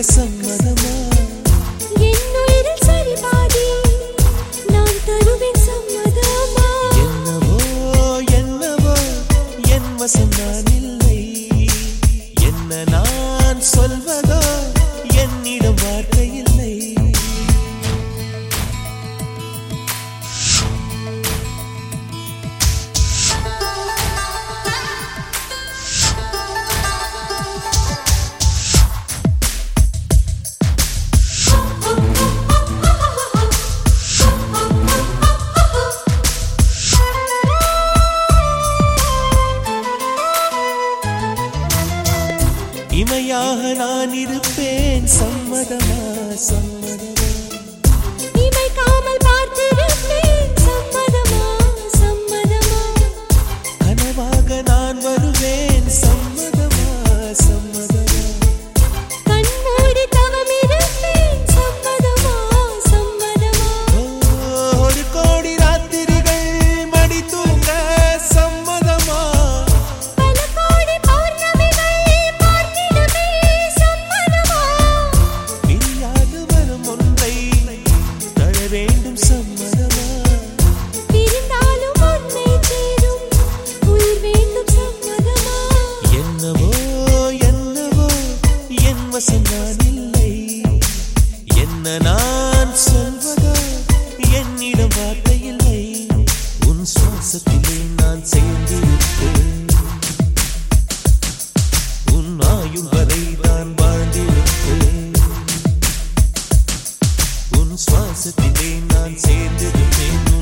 like a sun. துணையாக நான் இருப்பேன். சம்மதமா சம்மதமா? இலவசம் நான் இல்லை என்ன நான் சொல்வதோ என்னிடம் வார்த்தை இல்லை உன் சுவாசத்திலே நான் சேர்ந்து உன் ஆயுள் வரை நான் வாழ்ந்திருப்பேன். சுவாசத்திலே நான் சேர்ந்திருப்பேன்.